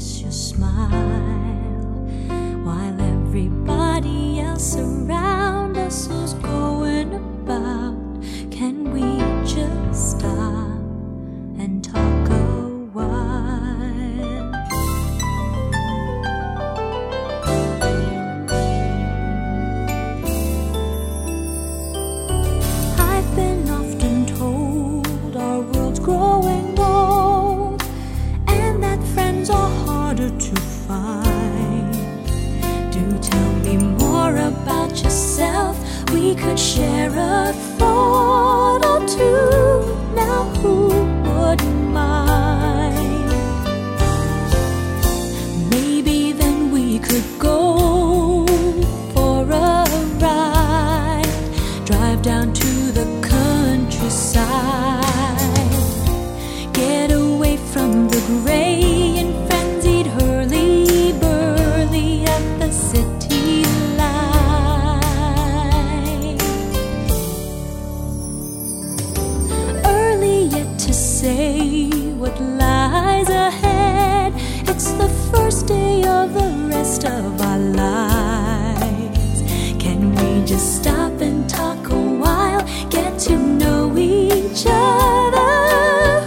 smile while everybody else around us We could share a thought or two. Now, who wouldn't mind? Maybe then we could go for a ride. Drive down to the countryside. Of our lives. Can we just stop and talk a while? Get to know each other.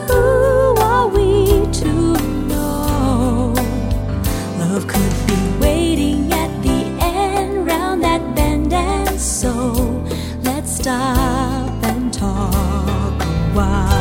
Who are we to know? Love could be waiting at the end round that bend, and so let's stop and talk a while.